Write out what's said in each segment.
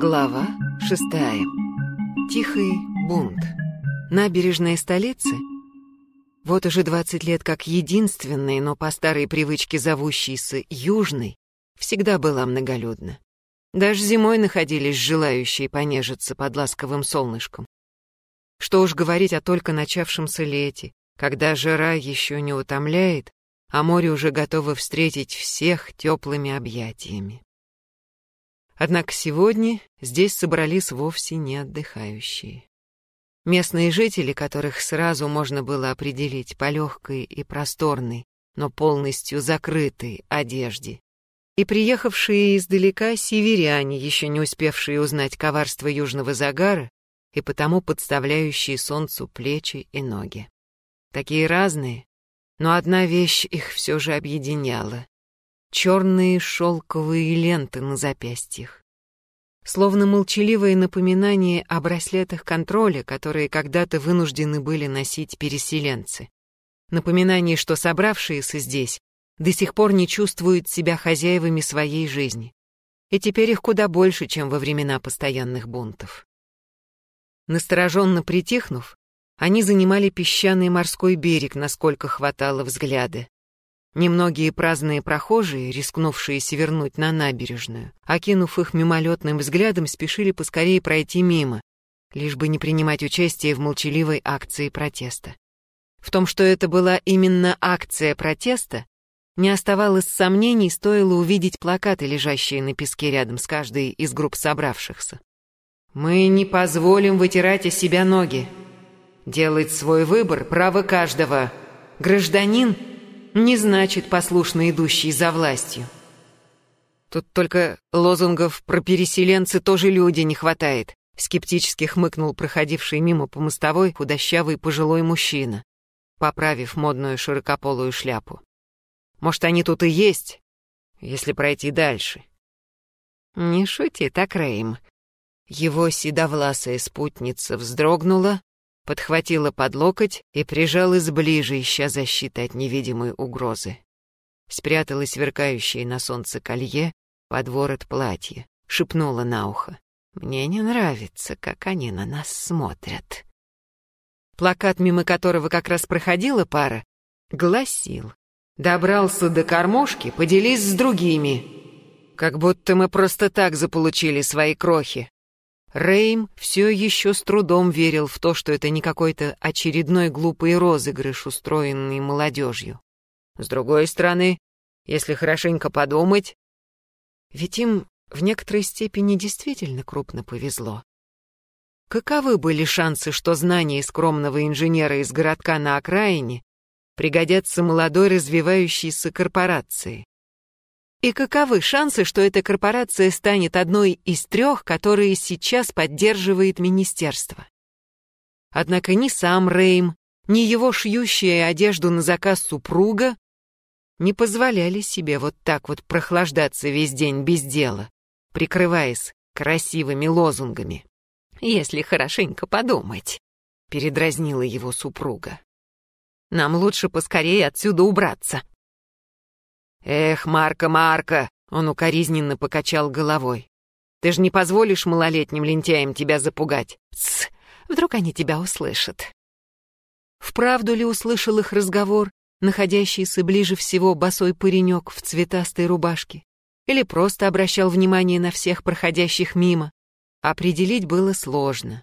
Глава шестая. Тихий бунт. Набережная столицы? Вот уже 20 лет как единственной, но по старой привычке зовущейся Южной, всегда была многолюдна. Даже зимой находились желающие понежиться под ласковым солнышком. Что уж говорить о только начавшемся лете, когда жара еще не утомляет, а море уже готово встретить всех теплыми объятиями. Однако сегодня здесь собрались вовсе не отдыхающие. Местные жители, которых сразу можно было определить по легкой и просторной, но полностью закрытой одежде, и приехавшие издалека северяне, еще не успевшие узнать коварство южного загара и потому подставляющие солнцу плечи и ноги. Такие разные, но одна вещь их все же объединяла черные шелковые ленты на запястьях. Словно молчаливое напоминание о браслетах контроля, которые когда-то вынуждены были носить переселенцы. Напоминание, что собравшиеся здесь до сих пор не чувствуют себя хозяевами своей жизни. И теперь их куда больше, чем во времена постоянных бунтов. Настороженно притихнув, они занимали песчаный морской берег, насколько хватало взгляда, Немногие праздные прохожие, рискнувшие свернуть на набережную, окинув их мимолетным взглядом, спешили поскорее пройти мимо, лишь бы не принимать участие в молчаливой акции протеста. В том, что это была именно акция протеста, не оставалось сомнений, стоило увидеть плакаты, лежащие на песке рядом с каждой из групп собравшихся. «Мы не позволим вытирать о себя ноги. Делать свой выбор — право каждого. Гражданин — не значит послушно идущий за властью. Тут только лозунгов про переселенцы тоже люди не хватает, скептически хмыкнул проходивший мимо по мостовой худощавый пожилой мужчина, поправив модную широкополую шляпу. Может, они тут и есть, если пройти дальше. Не шути так, Рейм. Его седовласая спутница вздрогнула, подхватила под локоть и прижалась ближе, ища защиты от невидимой угрозы. Спрятала сверкающее на солнце колье под ворот платья, шепнула на ухо. «Мне не нравится, как они на нас смотрят». Плакат, мимо которого как раз проходила пара, гласил «Добрался до кормушки, поделись с другими». Как будто мы просто так заполучили свои крохи, Рейм все еще с трудом верил в то, что это не какой-то очередной глупый розыгрыш, устроенный молодежью. С другой стороны, если хорошенько подумать, ведь им в некоторой степени действительно крупно повезло. Каковы были шансы, что знания скромного инженера из городка на окраине пригодятся молодой развивающейся корпорации? И каковы шансы, что эта корпорация станет одной из трех, которые сейчас поддерживает министерство? Однако ни сам Рейм, ни его шьющая одежду на заказ супруга не позволяли себе вот так вот прохлаждаться весь день без дела, прикрываясь красивыми лозунгами. «Если хорошенько подумать», — передразнила его супруга. «Нам лучше поскорее отсюда убраться». «Эх, Марка, Марка!» — он укоризненно покачал головой. «Ты же не позволишь малолетним лентяям тебя запугать?» «Тсс! Вдруг они тебя услышат!» Вправду ли услышал их разговор, находящийся ближе всего босой паренек в цветастой рубашке? Или просто обращал внимание на всех проходящих мимо? Определить было сложно.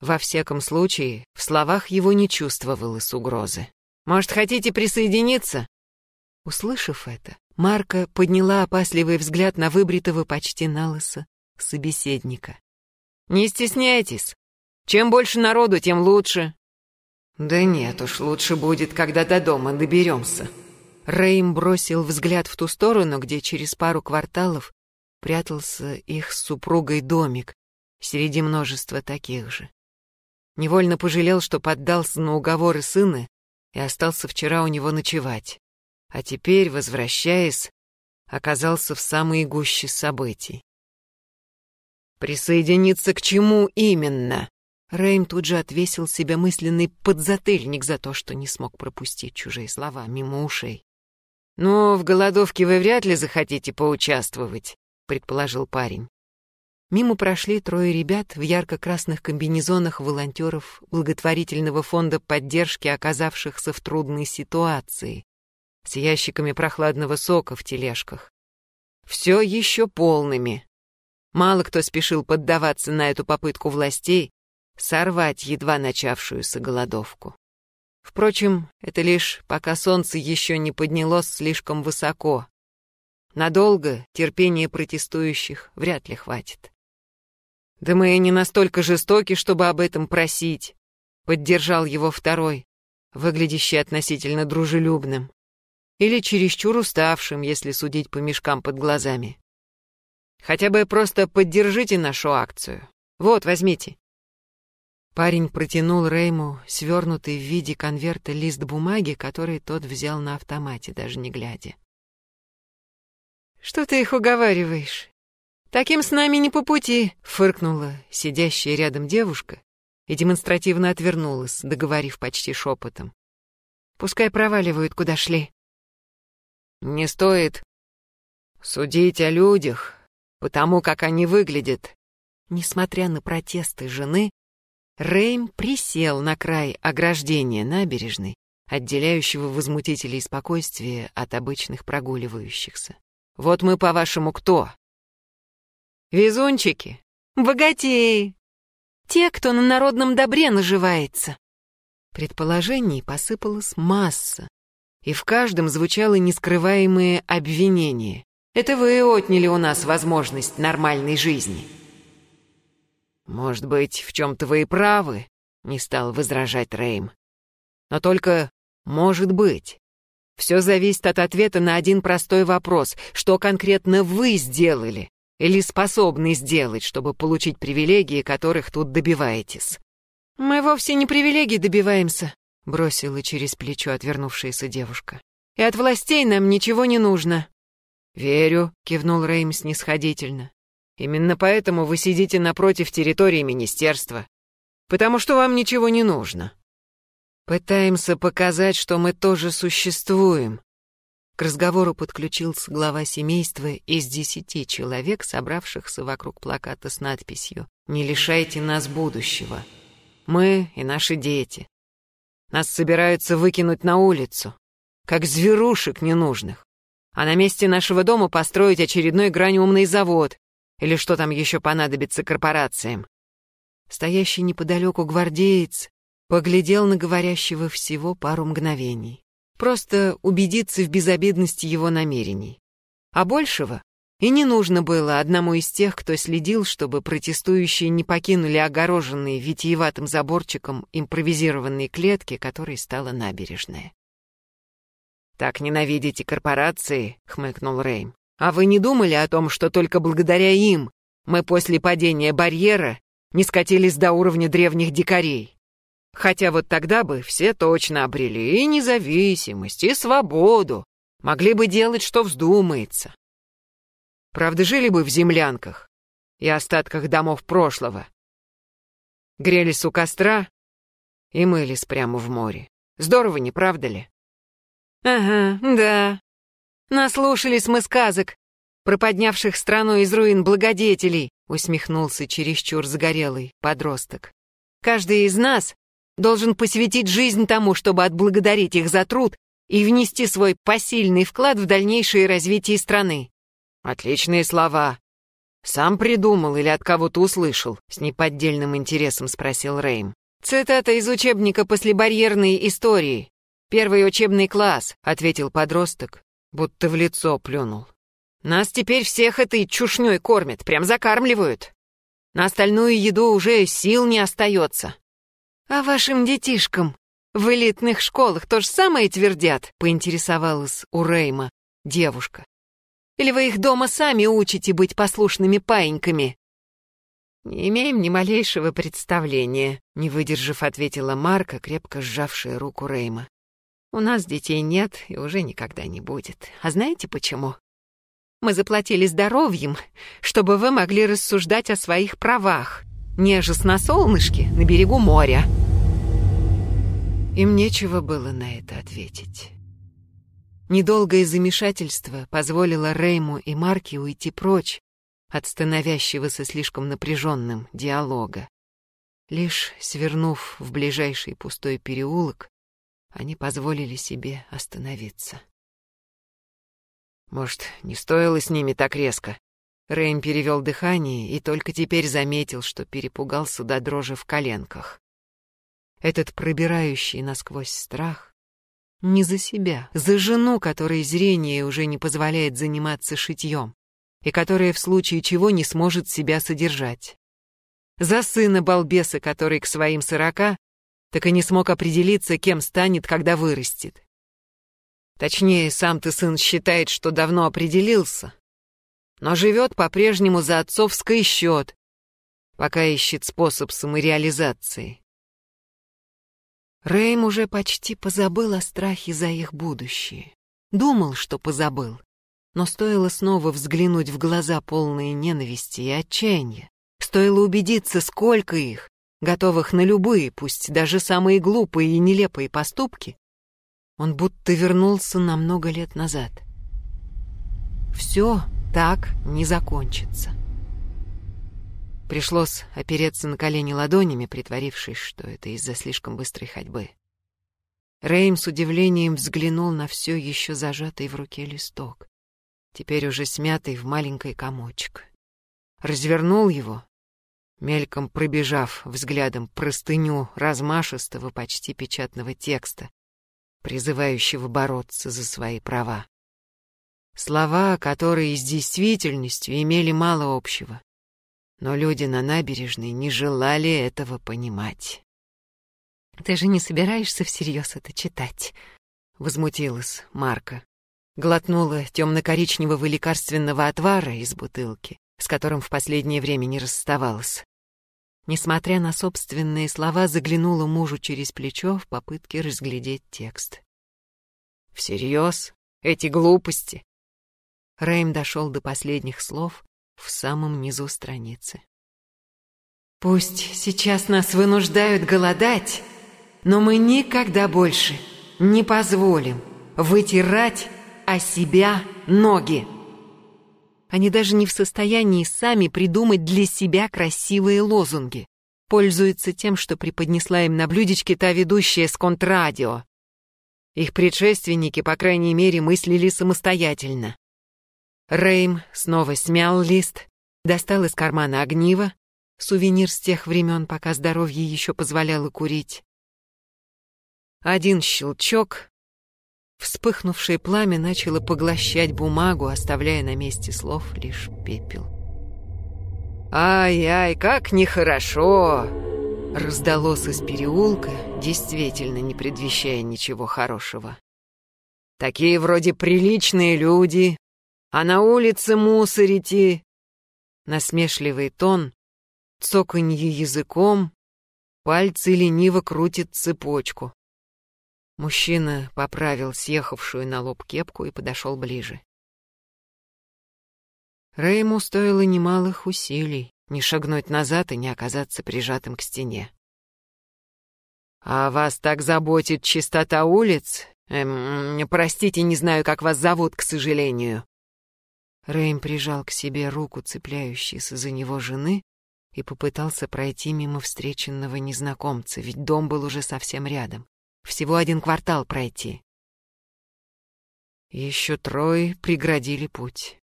Во всяком случае, в словах его не чувствовалось угрозы. «Может, хотите присоединиться?» Услышав это, Марка подняла опасливый взгляд на выбритого почти налысо собеседника. «Не стесняйтесь. Чем больше народу, тем лучше». «Да нет уж, лучше будет, когда до дома доберемся». Рейм бросил взгляд в ту сторону, где через пару кварталов прятался их с супругой домик среди множества таких же. Невольно пожалел, что поддался на уговоры сына и остался вчера у него ночевать а теперь, возвращаясь, оказался в самой гуще событий. «Присоединиться к чему именно?» Рэйм тут же отвесил себе мысленный подзатыльник за то, что не смог пропустить чужие слова мимо ушей. «Ну, в голодовке вы вряд ли захотите поучаствовать», — предположил парень. Мимо прошли трое ребят в ярко-красных комбинезонах волонтеров благотворительного фонда поддержки оказавшихся в трудной ситуации, с ящиками прохладного сока в тележках. Все еще полными. Мало кто спешил поддаваться на эту попытку властей сорвать едва начавшуюся голодовку. Впрочем, это лишь пока солнце еще не поднялось слишком высоко. Надолго терпения протестующих вряд ли хватит. «Да мы и не настолько жестоки, чтобы об этом просить», — поддержал его второй, выглядящий относительно дружелюбным. Или чересчур уставшим, если судить по мешкам под глазами. «Хотя бы просто поддержите нашу акцию. Вот, возьмите». Парень протянул Рейму свернутый в виде конверта лист бумаги, который тот взял на автомате, даже не глядя. «Что ты их уговариваешь? «Таким с нами не по пути», — фыркнула сидящая рядом девушка и демонстративно отвернулась, договорив почти шепотом. «Пускай проваливают, куда шли». «Не стоит судить о людях, потому как они выглядят». Несмотря на протесты жены, Рейм присел на край ограждения набережной, отделяющего возмутителей спокойствия от обычных прогуливающихся. «Вот мы, по-вашему, кто?» Везунчики, богатеи, те, кто на народном добре наживается. Предположений посыпалась масса, и в каждом звучало нескрываемое обвинение. Это вы отняли у нас возможность нормальной жизни. Может быть, в чем-то вы и правы, не стал возражать Рейм. Но только может быть. Все зависит от ответа на один простой вопрос. Что конкретно вы сделали, или способны сделать, чтобы получить привилегии, которых тут добиваетесь. Мы вовсе не привилегий добиваемся, бросила через плечо отвернувшаяся девушка. И от властей нам ничего не нужно. Верю, кивнул Рейм снисходительно. Именно поэтому вы сидите напротив территории министерства. Потому что вам ничего не нужно. Пытаемся показать, что мы тоже существуем, к разговору подключился глава семейства из десяти человек, собравшихся вокруг плаката с надписью «Не лишайте нас будущего. Мы и наши дети. Нас собираются выкинуть на улицу, как зверушек ненужных, а на месте нашего дома построить очередной граниумный завод или что там еще понадобится корпорациям». Стоящий неподалеку гвардеец поглядел на говорящего всего пару мгновений. Просто убедиться в безобидности его намерений. А большего и не нужно было одному из тех, кто следил, чтобы протестующие не покинули огороженные витиеватым заборчиком импровизированные клетки, которой стала набережная. «Так ненавидите корпорации», — хмыкнул Рейм. «А вы не думали о том, что только благодаря им мы после падения барьера не скатились до уровня древних дикарей?» Хотя вот тогда бы все точно обрели и независимость, и свободу, могли бы делать, что вздумается. Правда, жили бы в землянках и остатках домов прошлого. Грелись у костра и мылись прямо в море. Здорово, не правда ли? Ага, да. Наслушались мы сказок про поднявших страну из руин благодетелей, усмехнулся чересчур загорелый подросток. Каждый из нас должен посвятить жизнь тому, чтобы отблагодарить их за труд и внести свой посильный вклад в дальнейшее развитие страны. Отличные слова. Сам придумал или от кого-то услышал? С неподдельным интересом спросил Рейм. Цитата из учебника послебарьерной истории. Первый учебный класс, ответил подросток, будто в лицо плюнул. Нас теперь всех этой чушней кормят, прям закармливают. На остальную еду уже сил не остается. «А вашим детишкам в элитных школах то же самое твердят?» — поинтересовалась у Рейма девушка. «Или вы их дома сами учите быть послушными паиньками?» «Не имеем ни малейшего представления», — не выдержав, ответила Марка, крепко сжавшая руку Рейма. «У нас детей нет и уже никогда не будет. А знаете почему?» «Мы заплатили здоровьем, чтобы вы могли рассуждать о своих правах, нежесть на солнышке на берегу моря». Им нечего было на это ответить. Недолгое замешательство позволило Рейму и Марке уйти прочь, от становящегося слишком напряженным диалога. Лишь свернув в ближайший пустой переулок, они позволили себе остановиться. Может, не стоило с ними так резко? Рэйм перевел дыхание и только теперь заметил, что перепугался до дрожи в коленках. Этот пробирающий насквозь страх не за себя, за жену, которой зрение уже не позволяет заниматься шитьем и которая в случае чего не сможет себя содержать. За сына балбеса, который к своим сорока так и не смог определиться, кем станет, когда вырастет. Точнее, сам ты сын считает, что давно определился, но живет по-прежнему за отцовский счет, пока ищет способ самореализации. Рэйм уже почти позабыл о страхе за их будущее. Думал, что позабыл. Но стоило снова взглянуть в глаза полные ненависти и отчаяния. Стоило убедиться, сколько их, готовых на любые, пусть даже самые глупые и нелепые поступки, он будто вернулся на много лет назад. Все так не закончится. Пришлось опереться на колени ладонями, притворившись, что это из-за слишком быстрой ходьбы. Рейм с удивлением взглянул на все еще зажатый в руке листок, теперь уже смятый в маленький комочек. Развернул его, мельком пробежав взглядом простыню размашистого, почти печатного текста, призывающего бороться за свои права. Слова, которые с действительностью имели мало общего. Но люди на набережной не желали этого понимать. «Ты же не собираешься всерьез это читать?» — возмутилась Марка. Глотнула темно-коричневого лекарственного отвара из бутылки, с которым в последнее время не расставалась. Несмотря на собственные слова, заглянула мужу через плечо в попытке разглядеть текст. «Всерьез? Эти глупости?» Рэйм дошел до последних слов в самом низу страницы. «Пусть сейчас нас вынуждают голодать, но мы никогда больше не позволим вытирать о себя ноги». Они даже не в состоянии сами придумать для себя красивые лозунги. Пользуются тем, что преподнесла им на блюдечке та ведущая с контрадио. Их предшественники, по крайней мере, мыслили самостоятельно. Рейм снова смял лист, достал из кармана огниво, сувенир с тех времен, пока здоровье еще позволяло курить. Один щелчок, Вспыхнувшее пламя начало поглощать бумагу, оставляя на месте слов лишь пепел. «Ай-ай, как нехорошо!» Раздалось из переулка, действительно не предвещая ничего хорошего. «Такие вроде приличные люди, а на улице мусорите!» Насмешливый тон, цоканье языком, пальцы лениво крутят цепочку. Мужчина поправил съехавшую на лоб кепку и подошел ближе. Рейму стоило немалых усилий не шагнуть назад и не оказаться прижатым к стене. «А вас так заботит чистота улиц? Эм, простите, не знаю, как вас зовут, к сожалению». Рэйм прижал к себе руку, цепляющейся за него жены, и попытался пройти мимо встреченного незнакомца, ведь дом был уже совсем рядом. Всего один квартал пройти. Еще трое преградили путь.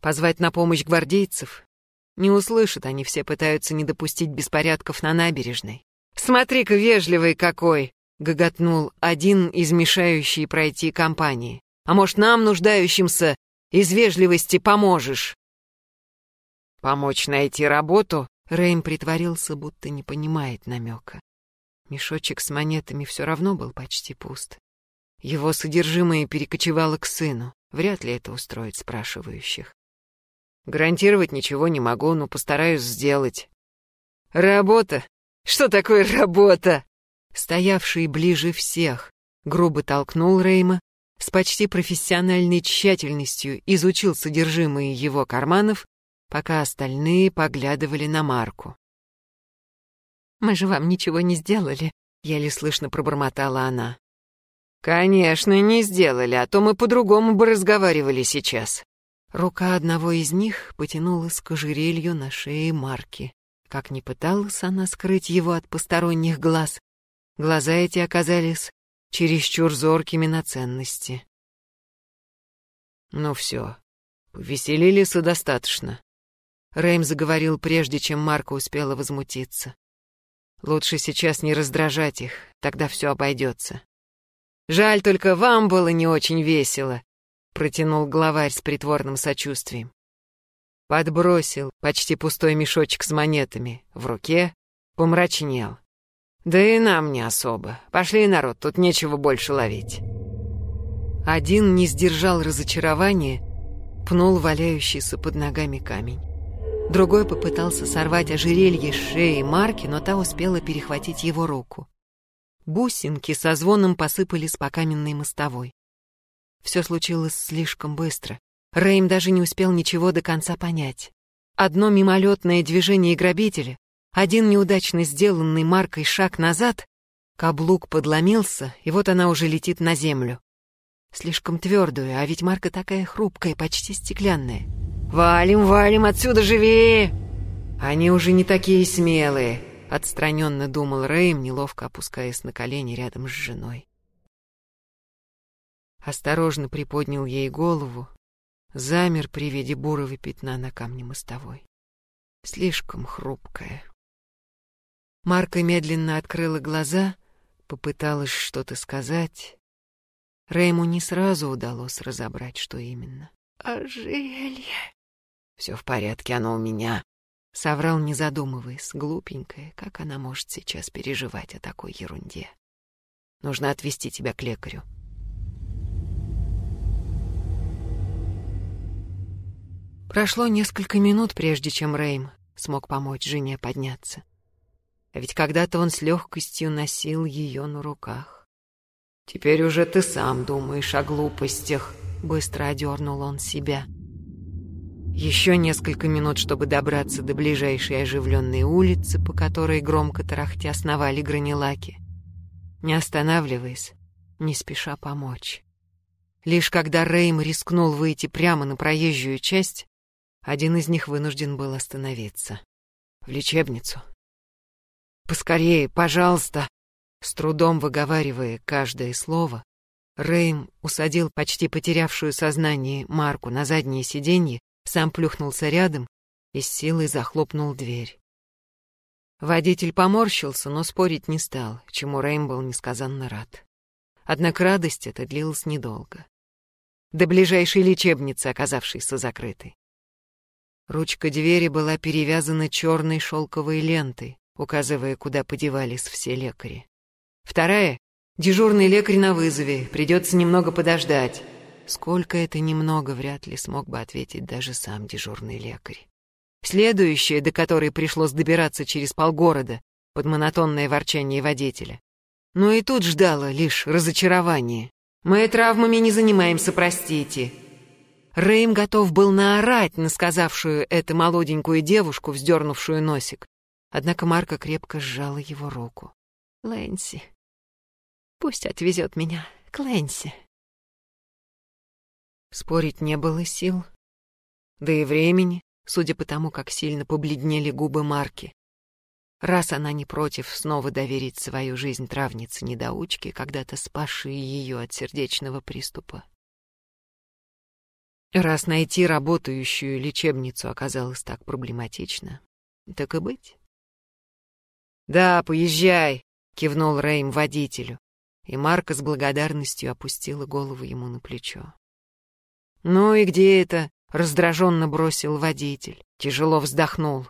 Позвать на помощь гвардейцев? Не услышат, они все пытаются не допустить беспорядков на набережной. «Смотри-ка, вежливый какой!» — гоготнул один из мешающей пройти компании. «А может, нам, нуждающимся, из вежливости поможешь?» «Помочь найти работу?» Рэйм притворился, будто не понимает намека. Мешочек с монетами все равно был почти пуст. Его содержимое перекочевало к сыну. Вряд ли это устроит спрашивающих. Гарантировать ничего не могу, но постараюсь сделать. Работа? Что такое работа? Стоявший ближе всех, грубо толкнул Рейма, с почти профессиональной тщательностью изучил содержимое его карманов пока остальные поглядывали на Марку. «Мы же вам ничего не сделали», — еле слышно пробормотала она. «Конечно, не сделали, а то мы по-другому бы разговаривали сейчас. Рука одного из них потянулась к ожерелью на шее Марки. Как ни пыталась она скрыть его от посторонних глаз, глаза эти оказались чересчур зоркими на ценности. «Ну все, повеселились достаточно», — Рэйм заговорил прежде, чем Марка успела возмутиться. «Лучше сейчас не раздражать их, тогда все обойдется. Жаль, только вам было не очень весело», — протянул главарь с притворным сочувствием. Подбросил почти пустой мешочек с монетами в руке, помрачнел. Да и нам не особо. Пошли, народ, тут нечего больше ловить. Один не сдержал разочарования, пнул валяющийся под ногами камень. Другой попытался сорвать ожерелье с шеи Марки, но та успела перехватить его руку. Бусинки со звоном посыпались по каменной мостовой. Все случилось слишком быстро. Рэйм даже не успел ничего до конца понять. Одно мимолетное движение грабителя, один неудачно сделанный маркой шаг назад, каблук подломился, и вот она уже летит на землю. Слишком твердую, а ведь марка такая хрупкая, почти стеклянная. «Валим, валим, отсюда живее!» «Они уже не такие смелые», — отстраненно думал Рэйм, неловко опускаясь на колени рядом с женой. Осторожно приподнял ей голову, замер при виде бурого пятна на камне мостовой. Слишком хрупкая. Марка медленно открыла глаза, попыталась что-то сказать. Рейму не сразу удалось разобрать, что именно. «Ожерелье!» «Все в порядке, оно у меня», — соврал, не задумываясь, глупенькая, как она может сейчас переживать о такой ерунде. «Нужно отвезти тебя к лекарю». Прошло несколько минут, прежде чем Рейм смог помочь жене подняться. Ведь когда-то он с легкостью носил ее на руках. «Теперь уже ты сам думаешь о глупостях», — быстро одернул он себя. Еще несколько минут, чтобы добраться до ближайшей оживленной улицы, по которой громко тарахтя основали гранилаки. Не останавливаясь, не спеша помочь. Лишь когда Рейм рискнул выйти прямо на проезжую часть, один из них вынужден был остановиться. В лечебницу. «Поскорее, пожалуйста!» С трудом выговаривая каждое слово, Рэйм усадил почти потерявшую сознание Марку на заднее сиденье, сам плюхнулся рядом и с силой захлопнул дверь. Водитель поморщился, но спорить не стал, чему Рэйм был несказанно рад. Однако радость эта длилась недолго. До ближайшей лечебницы, оказавшейся закрытой. Ручка двери была перевязана черной шелковой лентой, указывая, куда подевались все лекари. Вторая — дежурный лекарь на вызове, придется немного подождать. Сколько это немного, вряд ли смог бы ответить даже сам дежурный лекарь. Следующая, до которой пришлось добираться через полгорода, под монотонное ворчание водителя. Но и тут ждало лишь разочарование. «Мы травмами не занимаемся, простите», Рэйм готов был наорать на сказавшую это молоденькую девушку, вздернувшую носик. Однако Марка крепко сжала его руку. «Лэнси, пусть отвезет меня к Лэнси». Спорить не было сил, да и времени, судя по тому, как сильно побледнели губы Марки. Раз она не против снова доверить свою жизнь травнице-недоучке, когда-то спасшей ее от сердечного приступа, Раз найти работающую лечебницу оказалось так проблематично, так и быть. «Да, поезжай», — кивнул Рэйм водителю, и Марка с благодарностью опустила голову ему на плечо. «Ну и где это?» — раздраженно бросил водитель, тяжело вздохнул.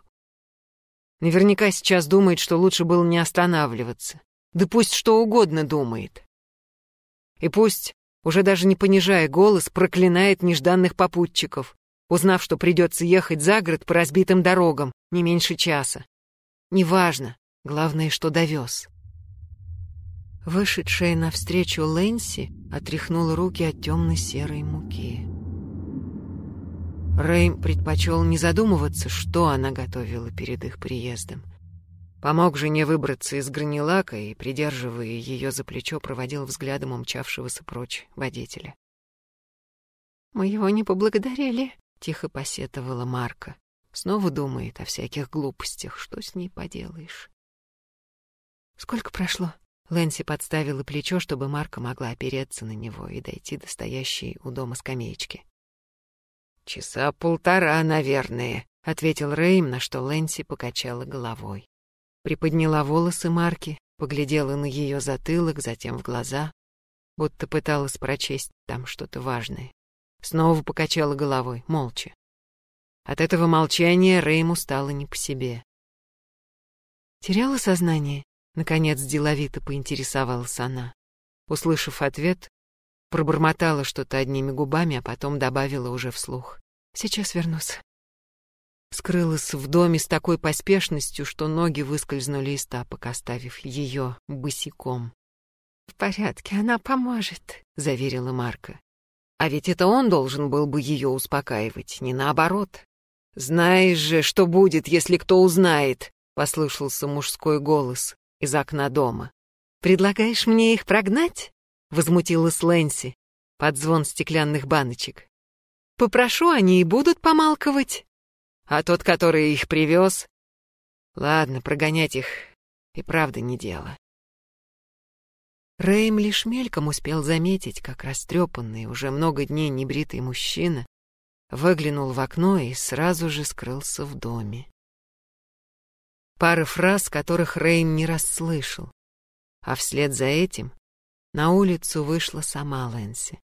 Наверняка сейчас думает, что лучше было не останавливаться. Да пусть что угодно думает. И пусть уже даже не понижая голос, проклинает нежданных попутчиков, узнав, что придется ехать за город по разбитым дорогам не меньше часа. Неважно, главное, что довез. Вышедшая навстречу Лэнси отряхнула руки от темно-серой муки. Рэйм предпочел не задумываться, что она готовила перед их приездом. Помог жене выбраться из гранилака и, придерживая ее за плечо, проводил взглядом умчавшегося прочь водителя. «Мы его не поблагодарили», Тихо посетовала Марка. Снова думает о всяких глупостях. Что с ней поделаешь? Сколько прошло? Лэнси подставила плечо, чтобы Марка могла опереться на него и дойти до стоящей у дома скамеечки. «Часа полтора, наверное», — ответил Рэйм, на что Лэнси покачала головой. Приподняла волосы Марки, поглядела на ее затылок, затем в глаза, будто пыталась прочесть там что-то важное. Снова покачала головой, молча. От этого молчания Рэйму стало не по себе. «Теряла сознание?» Наконец деловито поинтересовалась она. Услышав ответ, пробормотала что-то одними губами, а потом добавила уже вслух. «Сейчас вернусь». Скрылась в доме с такой поспешностью, что ноги выскользнули из тапок, оставив ее босиком. «В порядке, она поможет», — заверила Марка. А ведь это он должен был бы ее успокаивать, не наоборот. «Знаешь же, что будет, если кто узнает», — послышался мужской голос из окна дома. «Предлагаешь мне их прогнать?» — возмутилась Лэнси под звон стеклянных баночек. «Попрошу, они и будут помалковать. А тот, который их привез...» «Ладно, прогонять их и правда не дело». Рэйм лишь мельком успел заметить, как растрепанный, уже много дней небритый мужчина выглянул в окно и сразу же скрылся в доме пары фраз, которых Рейн не расслышал. А вслед за этим на улицу вышла сама Лэнси,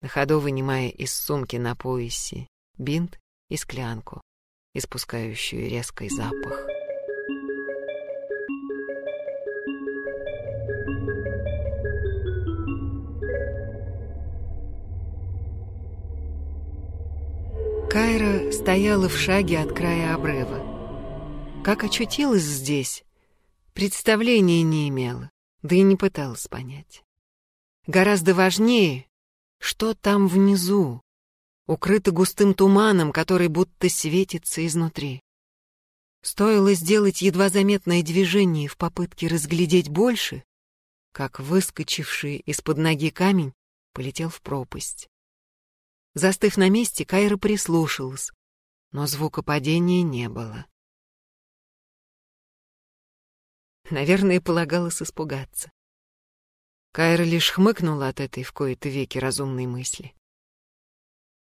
на ходу вынимая из сумки на поясе бинт и склянку, испускающую резкий запах. Кайра стояла в шаге от края обрыва. Как очутилась здесь, представления не имела, да и не пыталась понять. Гораздо важнее, что там внизу, укрыто густым туманом, который будто светится изнутри. Стоило сделать едва заметное движение в попытке разглядеть больше, как выскочивший из-под ноги камень полетел в пропасть. Застыв на месте, Кайра прислушалась, но звука падения не было. Наверное, полагалось испугаться. Кайра лишь хмыкнула от этой в кои-то веки разумной мысли.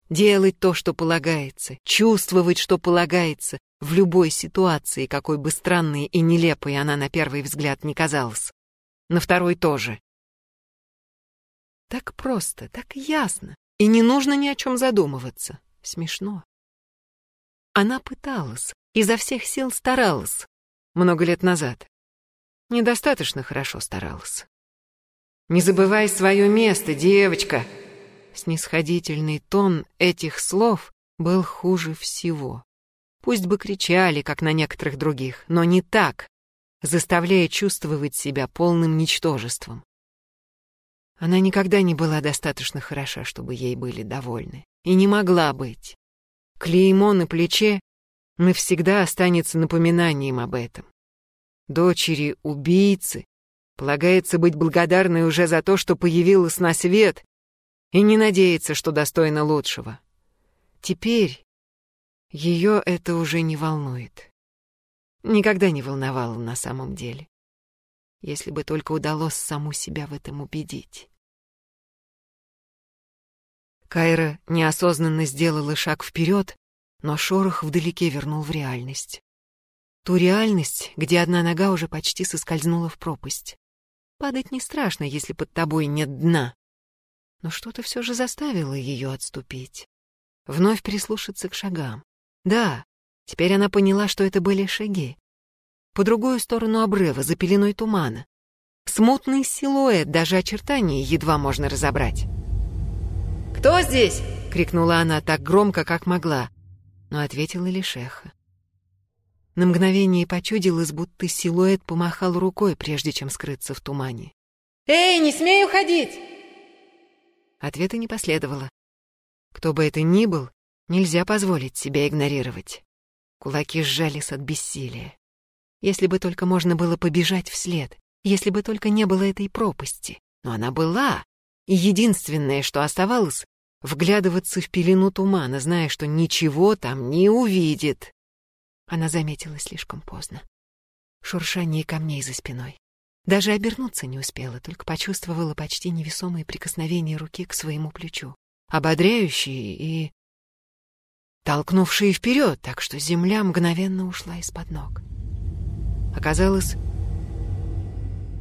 Делать то, что полагается, чувствовать, что полагается, в любой ситуации, какой бы странной и нелепой она на первый взгляд не казалась. На второй тоже. Так просто, так ясно, и не нужно ни о чем задумываться. Смешно. Она пыталась, изо всех сил старалась. Много лет назад недостаточно хорошо старалась. «Не забывай свое место, девочка!» Снисходительный тон этих слов был хуже всего. Пусть бы кричали, как на некоторых других, но не так, заставляя чувствовать себя полным ничтожеством. Она никогда не была достаточно хороша, чтобы ей были довольны, и не могла быть. Клеймо на плече навсегда останется напоминанием об этом дочери убийцы, полагается быть благодарной уже за то, что появилась на свет, и не надеяться, что достойна лучшего. Теперь ее это уже не волнует. Никогда не волновало на самом деле. Если бы только удалось саму себя в этом убедить. Кайра неосознанно сделала шаг вперед, но шорох вдалеке вернул в реальность. Ту реальность, где одна нога уже почти соскользнула в пропасть. Падать не страшно, если под тобой нет дна. Но что-то все же заставило ее отступить. Вновь прислушаться к шагам. Да, теперь она поняла, что это были шаги. По другую сторону обрыва, за пеленой тумана. Смутный силуэт, даже очертания едва можно разобрать. «Кто здесь?» — крикнула она так громко, как могла, но ответила лишь эхо. На мгновение почудилось, будто силуэт помахал рукой, прежде чем скрыться в тумане. «Эй, не смей уходить!» Ответа не последовало. Кто бы это ни был, нельзя позволить себя игнорировать. Кулаки сжались от бессилия. Если бы только можно было побежать вслед, если бы только не было этой пропасти. Но она была, и единственное, что оставалось, вглядываться в пелену тумана, зная, что ничего там не увидит. Она заметила слишком поздно. Шуршание камней за спиной. Даже обернуться не успела, только почувствовала почти невесомые прикосновения руки к своему плечу. Ободряющие и... толкнувшие вперед, так что земля мгновенно ушла из-под ног. Оказалось,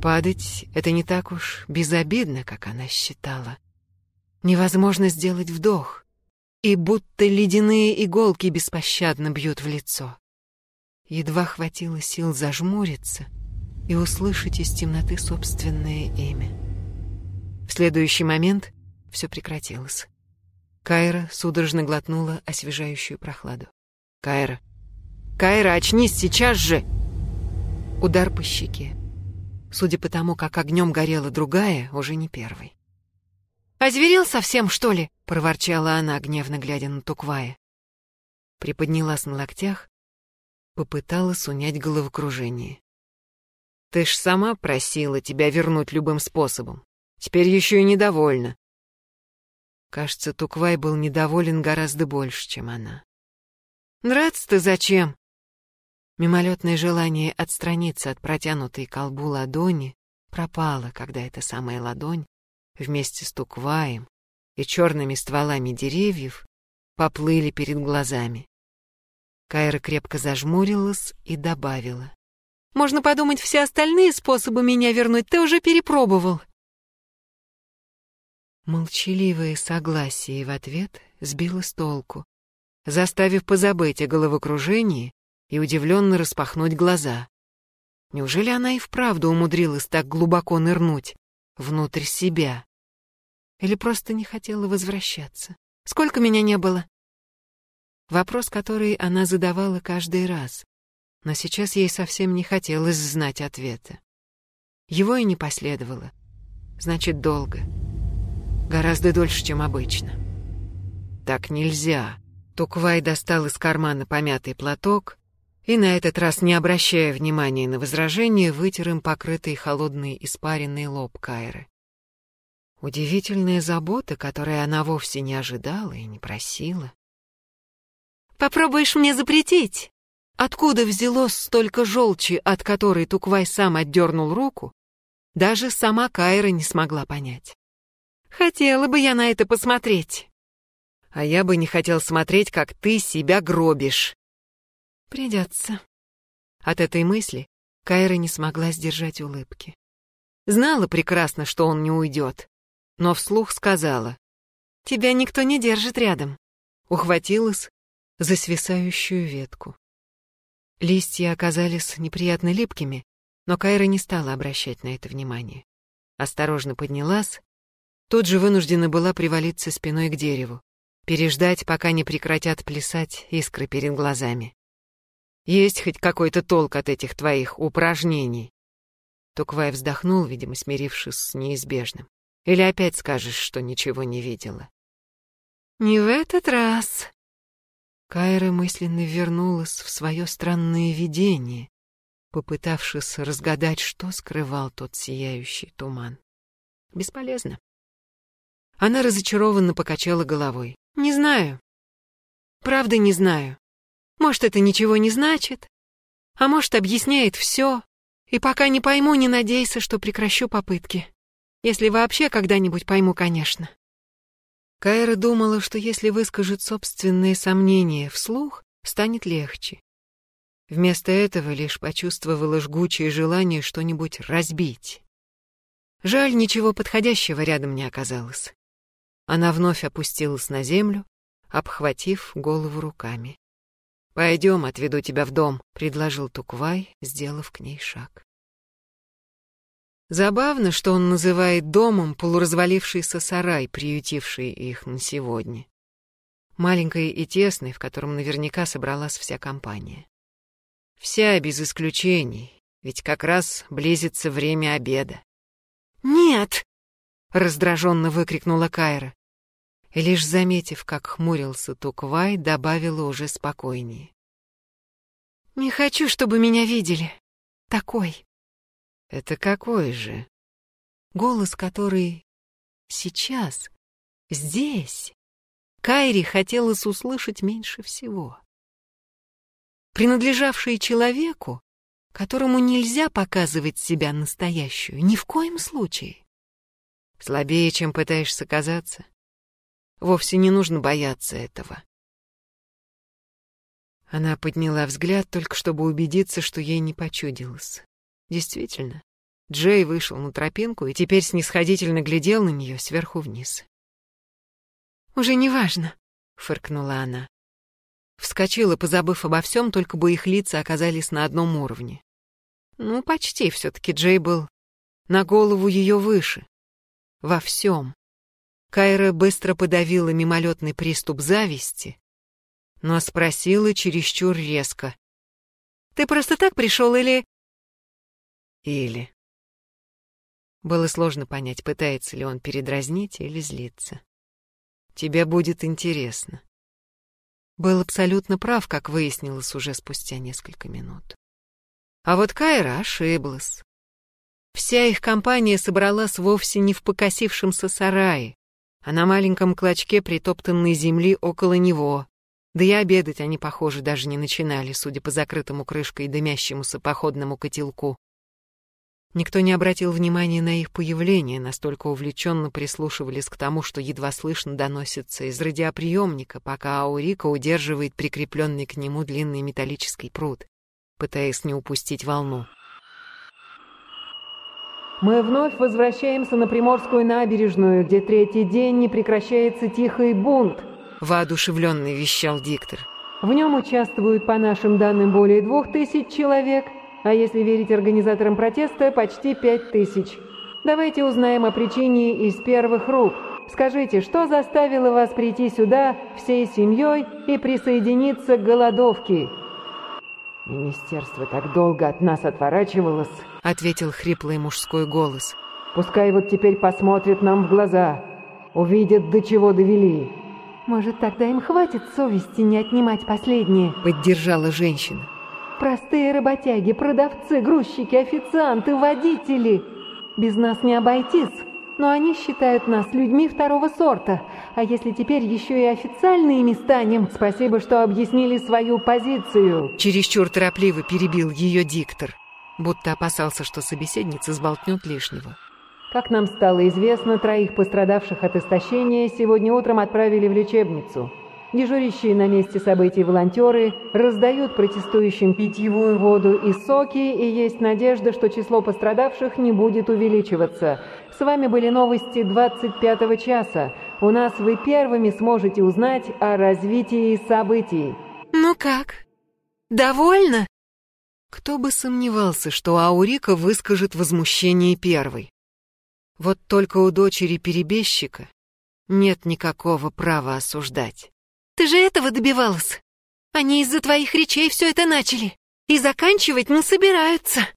падать — это не так уж безобидно, как она считала. Невозможно сделать вдох, и будто ледяные иголки беспощадно бьют в лицо. Едва хватило сил зажмуриться и услышать из темноты собственное имя. В следующий момент все прекратилось. Кайра судорожно глотнула освежающую прохладу. «Кайра! Кайра, очнись сейчас же!» Удар по щеке. Судя по тому, как огнем горела другая, уже не первый. «Озверел совсем, что ли?» — проворчала она, гневно глядя на Туквая. Приподнялась на локтях, попыталась унять головокружение. «Ты ж сама просила тебя вернуть любым способом. Теперь еще и недовольна». Кажется, Туквай был недоволен гораздо больше, чем она. «Драться-то зачем?» Мимолетное желание отстраниться от протянутой колбу ладони пропало, когда эта самая ладонь вместе с тукваем и черными стволами деревьев поплыли перед глазами. Кайра крепко зажмурилась и добавила. «Можно подумать, все остальные способы меня вернуть ты уже перепробовал». Молчаливое согласие в ответ сбило с толку, заставив позабыть о головокружении и удивленно распахнуть глаза. Неужели она и вправду умудрилась так глубоко нырнуть внутрь себя? Или просто не хотела возвращаться? Сколько меня не было? Вопрос, который она задавала каждый раз, но сейчас ей совсем не хотелось знать ответа. Его и не последовало. Значит, долго. Гораздо дольше, чем обычно. Так нельзя. Туквай достал из кармана помятый платок и на этот раз, не обращая внимания на возражения, вытер им покрытый холодный испаренный лоб Кайры. Удивительная забота, которой она вовсе не ожидала и не просила. «Попробуешь мне запретить?» Откуда взялось столько желчи, от которой Туквай сам отдернул руку, даже сама Кайра не смогла понять. «Хотела бы я на это посмотреть». «А я бы не хотел смотреть, как ты себя гробишь», Придется. От этой мысли Кайра не смогла сдержать улыбки. Знала прекрасно, что он не уйдет, но вслух сказала. «Тебя никто не держит рядом». Ухватилась за свисающую ветку. Листья оказались неприятно липкими, но Кайра не стала обращать на это внимание. Осторожно поднялась, тут же вынуждена была привалиться спиной к дереву, переждать, пока не прекратят плясать искры перед глазами. Есть хоть какой-то толк от этих твоих упражнений?» Туквай вздохнул, видимо, смирившись с неизбежным. «Или опять скажешь, что ничего не видела?» «Не в этот раз». Кайра мысленно вернулась в свое странное видение, попытавшись разгадать, что скрывал тот сияющий туман. Бесполезно. Она разочарованно покачала головой. «Не знаю. Правда, не знаю. Может, это ничего не значит, а может, объясняет все. И пока не пойму, не надейся, что прекращу попытки. Если вообще когда-нибудь пойму, конечно. Кайра думала, что если выскажет собственные сомнения вслух, станет легче. Вместо этого лишь почувствовала жгучее желание что-нибудь разбить. Жаль, ничего подходящего рядом не оказалось. Она вновь опустилась на землю, обхватив голову руками. «Пойдем, отведу тебя в дом», — предложил Туквай, сделав к ней шаг. Забавно, что он называет домом полуразвалившийся сарай, приютивший их на сегодня. Маленький и тесный, в котором наверняка собралась вся компания. Вся без исключений, ведь как раз близится время обеда. «Нет!» — раздраженно выкрикнула Кайра и лишь заметив, как хмурился Туквай, добавила уже спокойнее. «Не хочу, чтобы меня видели. Такой». «Это какой же?» Голос, который сейчас, здесь, Кайри хотелось услышать меньше всего. Принадлежавшие человеку, которому нельзя показывать себя настоящую, ни в коем случае. Слабее, чем пытаешься казаться. Вовсе не нужно бояться этого. Она подняла взгляд, только чтобы убедиться, что ей не почудилось. Действительно, Джей вышел на тропинку и теперь снисходительно глядел на нее сверху вниз. «Уже не важно», — фыркнула она. Вскочила, позабыв обо всем, только бы их лица оказались на одном уровне. Ну, почти все-таки Джей был на голову ее выше. Во всем. Кайра быстро подавила мимолетный приступ зависти, но спросила чересчур резко. «Ты просто так пришел или...» «Или...» Было сложно понять, пытается ли он передразнить или злиться. «Тебе будет интересно». Был абсолютно прав, как выяснилось уже спустя несколько минут. А вот Кайра ошиблась. Вся их компания собралась вовсе не в покосившемся сарае, а на маленьком клочке притоптанной земли около него. Да и обедать они, похоже, даже не начинали, судя по закрытому крышкой дымящемуся походному котелку. Никто не обратил внимания на их появление, настолько увлеченно прислушивались к тому, что едва слышно доносится из радиоприемника, пока Аурика удерживает прикрепленный к нему длинный металлический пруд, пытаясь не упустить волну. Мы вновь возвращаемся на Приморскую набережную, где третий день не прекращается тихий бунт. Воодушевленный вещал диктор. В нем участвуют, по нашим данным, более двух тысяч человек, а если верить организаторам протеста, почти пять тысяч. Давайте узнаем о причине из первых рук. Скажите, что заставило вас прийти сюда всей семьей и присоединиться к голодовке? Министерство так долго от нас отворачивалось, — ответил хриплый мужской голос. «Пускай вот теперь посмотрят нам в глаза, увидят, до чего довели». «Может, тогда им хватит совести не отнимать последнее?» — поддержала женщина. «Простые работяги, продавцы, грузчики, официанты, водители. Без нас не обойтись, но они считают нас людьми второго сорта. А если теперь еще и официальными станем, спасибо, что объяснили свою позицию». Чересчур торопливо перебил ее диктор будто опасался, что собеседница сболтнет лишнего. Как нам стало известно, троих пострадавших от истощения сегодня утром отправили в лечебницу. Дежурящие на месте событий волонтеры раздают протестующим питьевую воду и соки, и есть надежда, что число пострадавших не будет увеличиваться. С вами были новости 25 часа. У нас вы первыми сможете узнать о развитии событий. «Ну как? Довольно?» Кто бы сомневался, что Аурика выскажет возмущение первой. Вот только у дочери перебежчика нет никакого права осуждать. «Ты же этого добивалась! Они из-за твоих речей все это начали, и заканчивать не собираются!»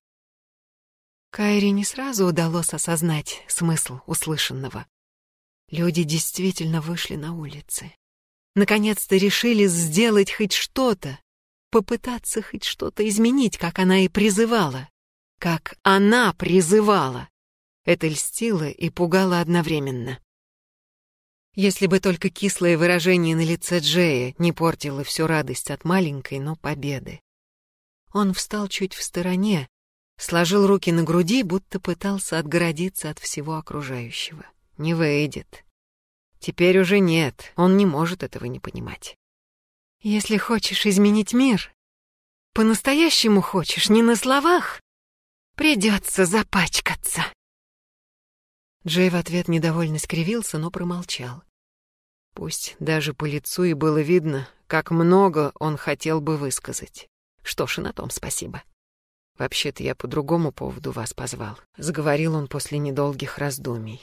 Кайре не сразу удалось осознать смысл услышанного. Люди действительно вышли на улицы. Наконец-то решили сделать хоть что-то, попытаться хоть что-то изменить, как она и призывала. Как она призывала. Это льстило и пугало одновременно. Если бы только кислое выражение на лице Джея не портило всю радость от маленькой, но победы. Он встал чуть в стороне, сложил руки на груди, будто пытался отгородиться от всего окружающего. Не выйдет. Теперь уже нет, он не может этого не понимать. Если хочешь изменить мир, по-настоящему хочешь, не на словах, придется запачкаться. Джей в ответ недовольно скривился, но промолчал. Пусть даже по лицу и было видно, как много он хотел бы высказать. Что ж, и на том спасибо. «Вообще-то я по другому поводу вас позвал», — заговорил он после недолгих раздумий.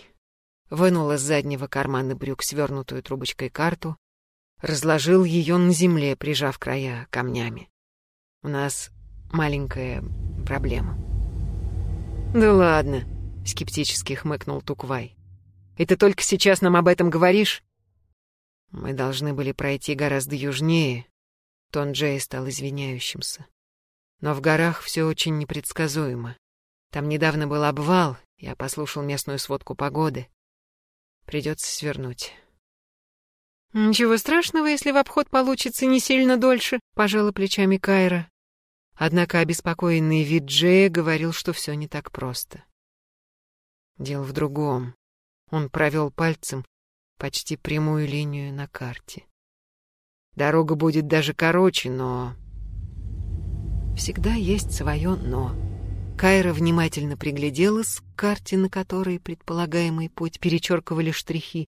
Вынул из заднего кармана брюк свернутую трубочкой карту, разложил ее на земле, прижав края камнями. У нас маленькая проблема. «Да ладно», — скептически хмыкнул Туквай. «И ты только сейчас нам об этом говоришь?» «Мы должны были пройти гораздо южнее», — тон Джей стал извиняющимся. «Но в горах все очень непредсказуемо. Там недавно был обвал, я послушал местную сводку погоды. Придется свернуть. «Ничего страшного, если в обход получится не сильно дольше», — пожала плечами Кайра. Однако обеспокоенный вид Джея говорил, что все не так просто. Дело в другом. Он провел пальцем почти прямую линию на карте. Дорога будет даже короче, но... Всегда есть свое «но». Кайра внимательно пригляделась к карте, на которой предполагаемый путь перечеркивали штрихи,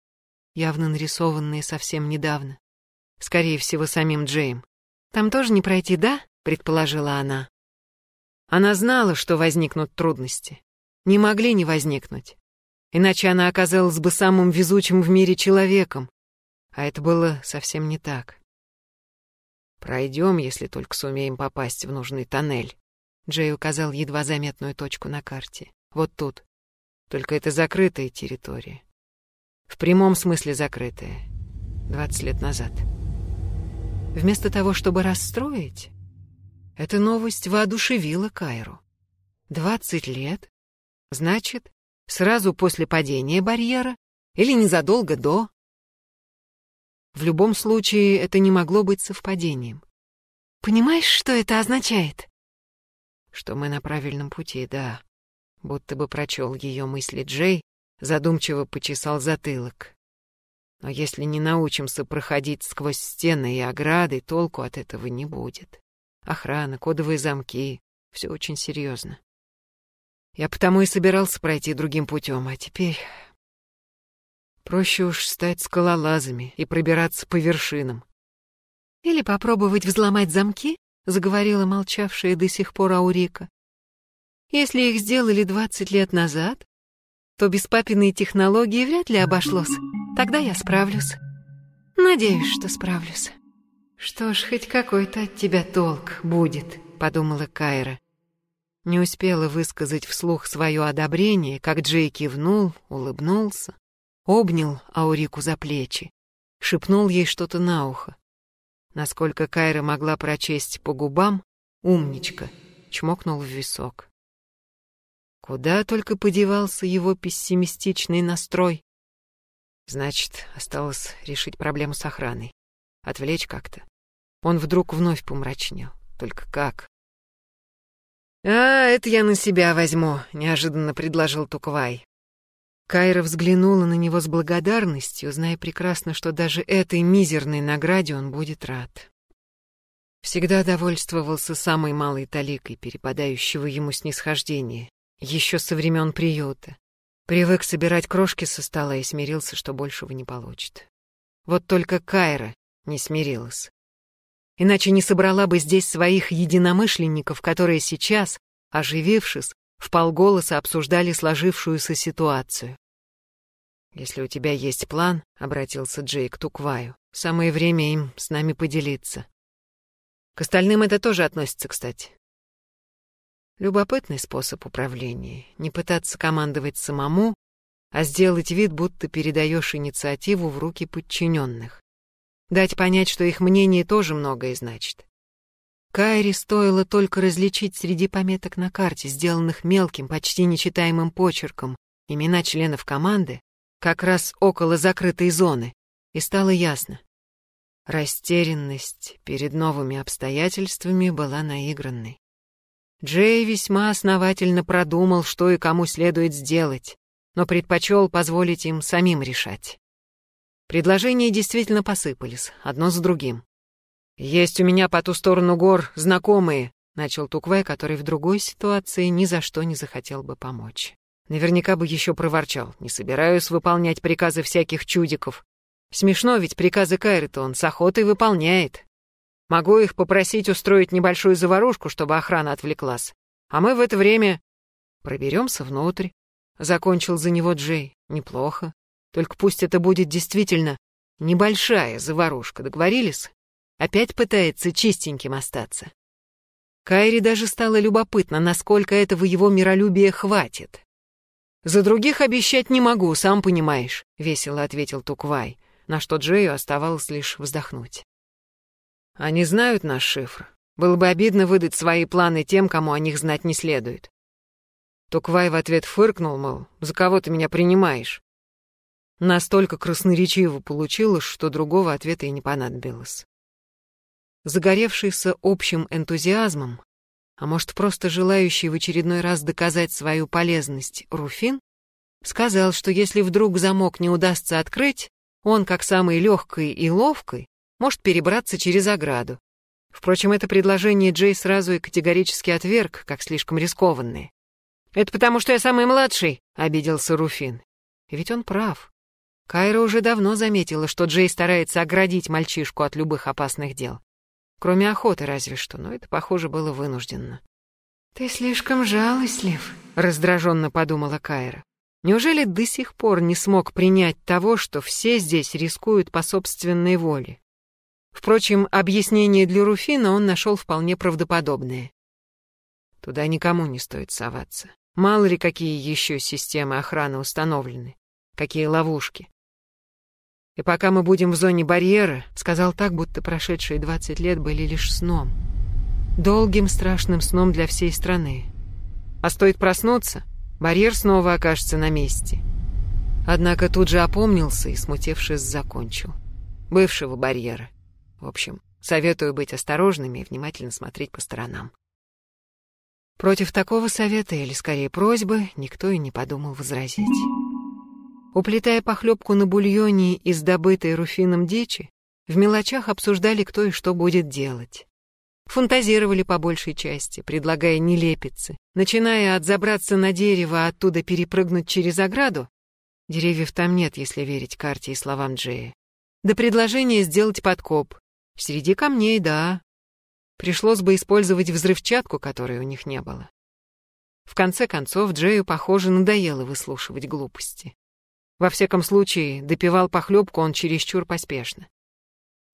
явно нарисованные совсем недавно. Скорее всего, самим Джейм. «Там тоже не пройти, да?» — предположила она. Она знала, что возникнут трудности. Не могли не возникнуть. Иначе она оказалась бы самым везучим в мире человеком. А это было совсем не так. «Пройдем, если только сумеем попасть в нужный тоннель», — Джей указал едва заметную точку на карте. «Вот тут. Только это закрытая территория. В прямом смысле закрытая. Двадцать лет назад». Вместо того, чтобы расстроить, эта новость воодушевила Кайру. Двадцать лет? Значит, сразу после падения барьера или незадолго до? В любом случае, это не могло быть совпадением. «Понимаешь, что это означает?» «Что мы на правильном пути, да». Будто бы прочел ее мысли Джей, задумчиво почесал затылок. Но если не научимся проходить сквозь стены и ограды, толку от этого не будет. Охрана, кодовые замки — все очень серьезно. Я потому и собирался пройти другим путем, а теперь Проще уж стать скалолазами и пробираться по вершинам. «Или попробовать взломать замки?» — заговорила молчавшая до сих пор Аурика. «Если их сделали двадцать лет назад, то без папиной технологии вряд ли обошлось. Тогда я справлюсь. Надеюсь, что справлюсь». «Что ж, хоть какой-то от тебя толк будет», — подумала Кайра. Не успела высказать вслух свое одобрение, как Джей кивнул, улыбнулся, обнял Аурику за плечи, шепнул ей что-то на ухо. Насколько Кайра могла прочесть по губам, умничка, чмокнул в висок. Куда только подевался его пессимистичный настрой. Значит, осталось решить проблему с охраной. Отвлечь как-то. Он вдруг вновь помрачнел. Только как? «А, это я на себя возьму», — неожиданно предложил Туквай. Кайра взглянула на него с благодарностью, зная прекрасно, что даже этой мизерной награде он будет рад. Всегда довольствовался самой малой таликой, перепадающего ему снисхождения, еще со времен приюта. Привык собирать крошки со стола и смирился, что большего не получит. Вот только Кайра не смирилась. Иначе не собрала бы здесь своих единомышленников, которые сейчас, оживившись, в полголоса обсуждали сложившуюся ситуацию. «Если у тебя есть план», — обратился Джей к Тукваю, — «самое время им с нами поделиться. К остальным это тоже относится, кстати». Любопытный способ управления — не пытаться командовать самому, а сделать вид, будто передаешь инициативу в руки подчиненных. Дать понять, что их мнение тоже многое значит. Кайре стоило только различить среди пометок на карте, сделанных мелким, почти нечитаемым почерком, имена членов команды, как раз около закрытой зоны, и стало ясно. Растерянность перед новыми обстоятельствами была наигранной. Джей весьма основательно продумал, что и кому следует сделать, но предпочел позволить им самим решать. Предложения действительно посыпались, одно за другим. «Есть у меня по ту сторону гор знакомые», — начал Тукве, который в другой ситуации ни за что не захотел бы помочь. Наверняка бы еще проворчал. «Не собираюсь выполнять приказы всяких чудиков. Смешно, ведь приказы Кайрета он с охотой выполняет. Могу их попросить устроить небольшую заварушку, чтобы охрана отвлеклась. А мы в это время проберемся внутрь». Закончил за него Джей. «Неплохо. Только пусть это будет действительно небольшая заварушка, договорились?» Опять пытается чистеньким остаться. Кайри даже стало любопытно, насколько этого его миролюбия хватит. «За других обещать не могу, сам понимаешь», — весело ответил Туквай, на что Джею оставалось лишь вздохнуть. «Они знают наш шифр. Было бы обидно выдать свои планы тем, кому о них знать не следует». Туквай в ответ фыркнул, мол, «За кого ты меня принимаешь?» Настолько красноречиво получилось, что другого ответа и не понадобилось. Загоревшийся общим энтузиазмом, а может, просто желающий в очередной раз доказать свою полезность Руфин, сказал, что если вдруг замок не удастся открыть, он, как самый легкий и ловкий, может перебраться через ограду. Впрочем, это предложение Джей сразу и категорически отверг, как слишком рискованное. «Это потому, что я самый младший», — обиделся Руфин. И ведь он прав. Кайра уже давно заметила, что Джей старается оградить мальчишку от любых опасных дел. Кроме охоты разве что, но это, похоже, было вынужденно. «Ты слишком жалостлив», — раздраженно подумала Кайра. Неужели до сих пор не смог принять того, что все здесь рискуют по собственной воле? Впрочем, объяснение для Руфина он нашел вполне правдоподобное. Туда никому не стоит соваться. Мало ли, какие еще системы охраны установлены, какие ловушки. И пока мы будем в зоне барьера, сказал так, будто прошедшие 20 лет были лишь сном. Долгим страшным сном для всей страны. А стоит проснуться, барьер снова окажется на месте. Однако тут же опомнился и, смутившись, закончил. Бывшего барьера. В общем, советую быть осторожными и внимательно смотреть по сторонам. Против такого совета, или скорее просьбы, никто и не подумал возразить. Уплетая похлебку на бульоне из добытой Руфином дичи, в мелочах обсуждали, кто и что будет делать. Фантазировали по большей части, предлагая нелепицы, начиная от забраться на дерево, а оттуда перепрыгнуть через ограду. Деревьев там нет, если верить карте и словам Джея. До предложения сделать подкоп. Среди камней, да. Пришлось бы использовать взрывчатку, которой у них не было. В конце концов, Джею, похоже, надоело выслушивать глупости. Во всяком случае, допивал похлебку он чересчур поспешно.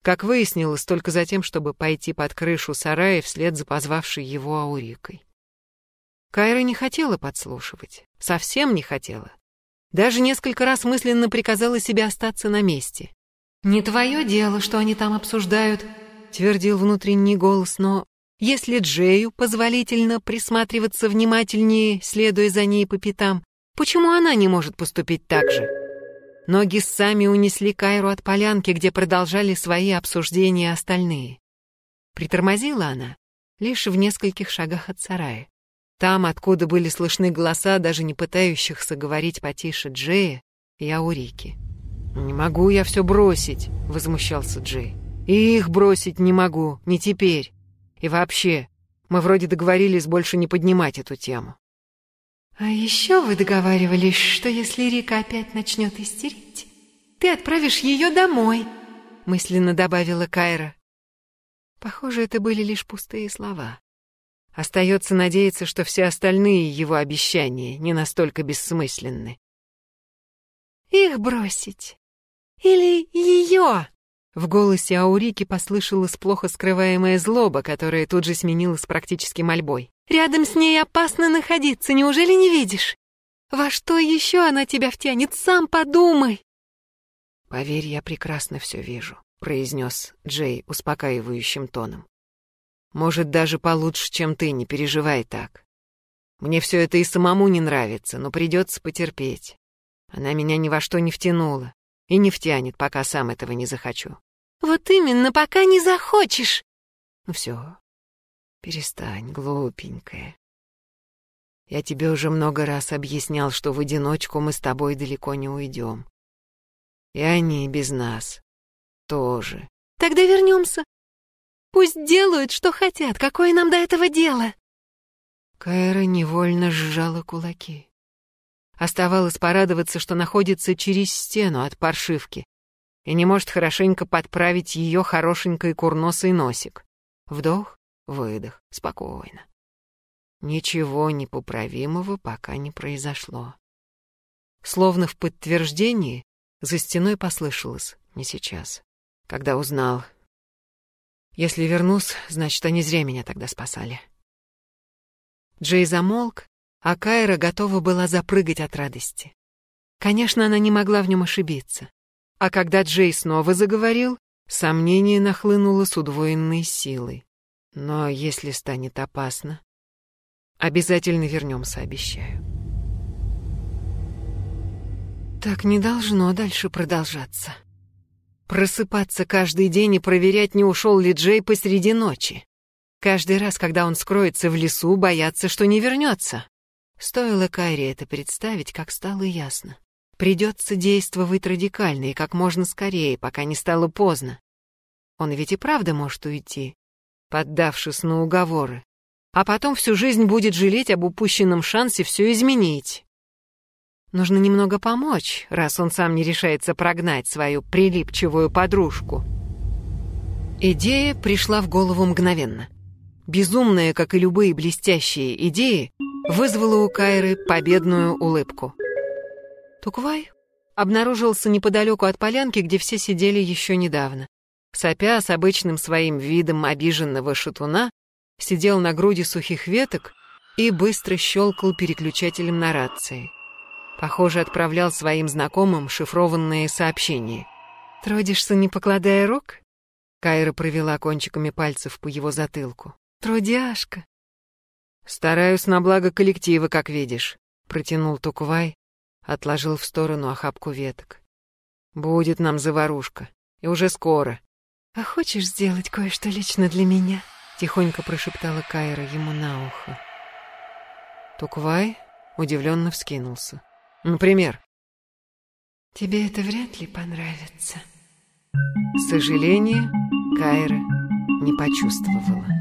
Как выяснилось, только за тем, чтобы пойти под крышу сарая вслед за позвавшей его Аурикой. Кайра не хотела подслушивать, совсем не хотела. Даже несколько раз мысленно приказала себе остаться на месте. «Не твое дело, что они там обсуждают», — твердил внутренний голос, но если Джею позволительно присматриваться внимательнее, следуя за ней по пятам, Почему она не может поступить так же? Ноги сами унесли Кайру от полянки, где продолжали свои обсуждения остальные. Притормозила она лишь в нескольких шагах от сарая. Там, откуда были слышны голоса, даже не пытающихся говорить потише Джея и Аурики. «Не могу я все бросить», — возмущался Джей. «И их бросить не могу, не теперь. И вообще, мы вроде договорились больше не поднимать эту тему». «А еще вы договаривались, что если Рика опять начнет истерить, ты отправишь ее домой», — мысленно добавила Кайра. Похоже, это были лишь пустые слова. Остается надеяться, что все остальные его обещания не настолько бессмысленны. «Их бросить? Или ее?» В голосе Аурики послышалась плохо скрываемая злоба, которая тут же сменилась практически мольбой. Рядом с ней опасно находиться, неужели не видишь? Во что еще она тебя втянет, сам подумай!» «Поверь, я прекрасно все вижу», — произнес Джей успокаивающим тоном. «Может, даже получше, чем ты, не переживай так. Мне все это и самому не нравится, но придется потерпеть. Она меня ни во что не втянула и не втянет, пока сам этого не захочу». «Вот именно, пока не захочешь!» «Ну все, Перестань, глупенькая. Я тебе уже много раз объяснял, что в одиночку мы с тобой далеко не уйдем. И они без нас тоже. Тогда вернемся. Пусть делают, что хотят. Какое нам до этого дело? Кайра невольно сжала кулаки. Оставалось порадоваться, что находится через стену от паршивки и не может хорошенько подправить ее хорошенький курносый носик. Вдох, Выдох. Спокойно. Ничего непоправимого пока не произошло. Словно в подтверждении за стеной послышалось «не сейчас». Когда узнал. Если вернусь, значит, они зря меня тогда спасали. Джей замолк, а Кайра готова была запрыгать от радости. Конечно, она не могла в нем ошибиться. А когда Джей снова заговорил, сомнение нахлынуло с удвоенной силой. Но если станет опасно, обязательно вернемся, обещаю. Так не должно дальше продолжаться. Просыпаться каждый день и проверять, не ушел ли Джей посреди ночи. Каждый раз, когда он скроется в лесу, бояться, что не вернется. Стоило Кайре это представить, как стало ясно. Придется действовать радикально и как можно скорее, пока не стало поздно. Он ведь и правда может уйти, поддавшись на уговоры. А потом всю жизнь будет жалеть об упущенном шансе все изменить. Нужно немного помочь, раз он сам не решается прогнать свою прилипчивую подружку. Идея пришла в голову мгновенно. Безумная, как и любые блестящие идеи, вызвала у Кайры победную улыбку. Туквай обнаружился неподалеку от полянки, где все сидели еще недавно. Сопя с обычным своим видом обиженного шатуна, сидел на груди сухих веток и быстро щелкал переключателем на рации. Похоже, отправлял своим знакомым шифрованные сообщения. «Трудишься, не покладая рук?» Кайра провела кончиками пальцев по его затылку. «Трудяшка!» «Стараюсь на благо коллектива, как видишь», — протянул Туквай, отложил в сторону охапку веток. «Будет нам заварушка, и уже скоро». «А хочешь сделать кое-что лично для меня?» — тихонько прошептала Кайра ему на ухо. Туквай удивленно вскинулся. Например? Тебе это вряд ли понравится. Сожаление Кайра не почувствовала.